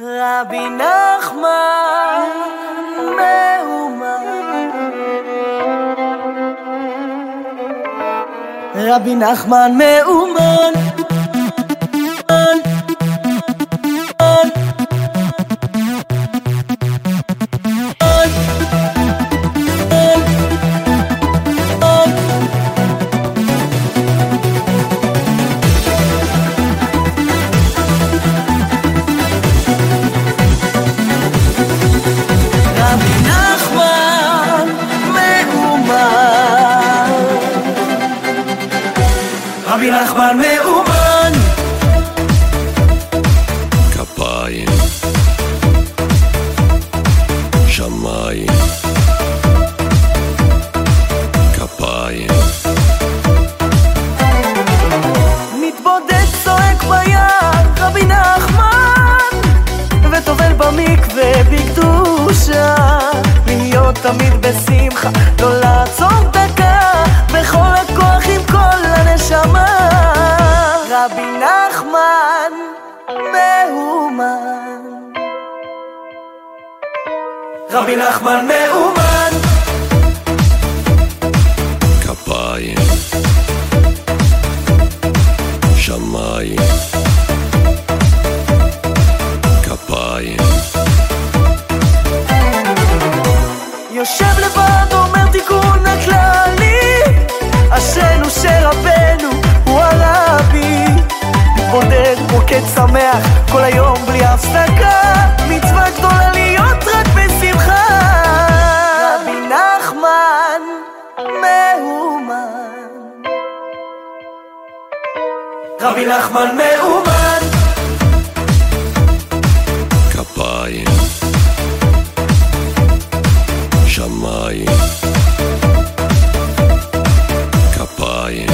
רבי נחמן מאומן רבי נחמן מאומן רבי נחמן מאומן. כפיים, שמיים, כפיים, מתבודד צועק ביער רבי נחמן וטובל במקווה בקדושה. להיות תמיד בשמחה לא לעצור דקה בכל הכוח עם כל הנשמה רבי נחמן מאומן. רבי נחמן מאומן. כפיים, שמיים, שמח כל היום בלי הפסקה. מצווה גדולה להיות רק בשמחה. רבי נחמן מאומן. רבי נחמן מאומן. כפיים, שמיים, כפיים,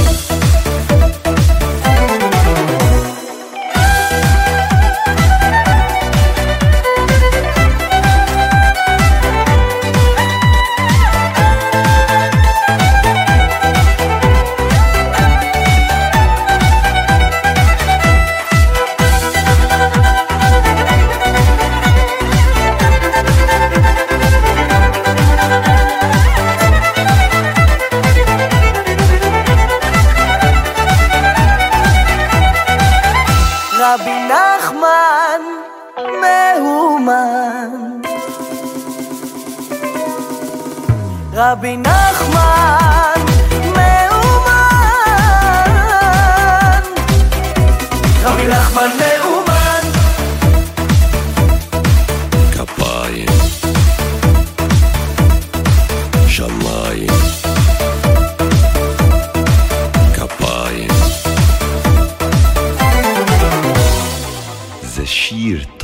נחמן מאומן. רבי נחמן מאומן. רבי נחמן מאומן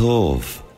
Tov.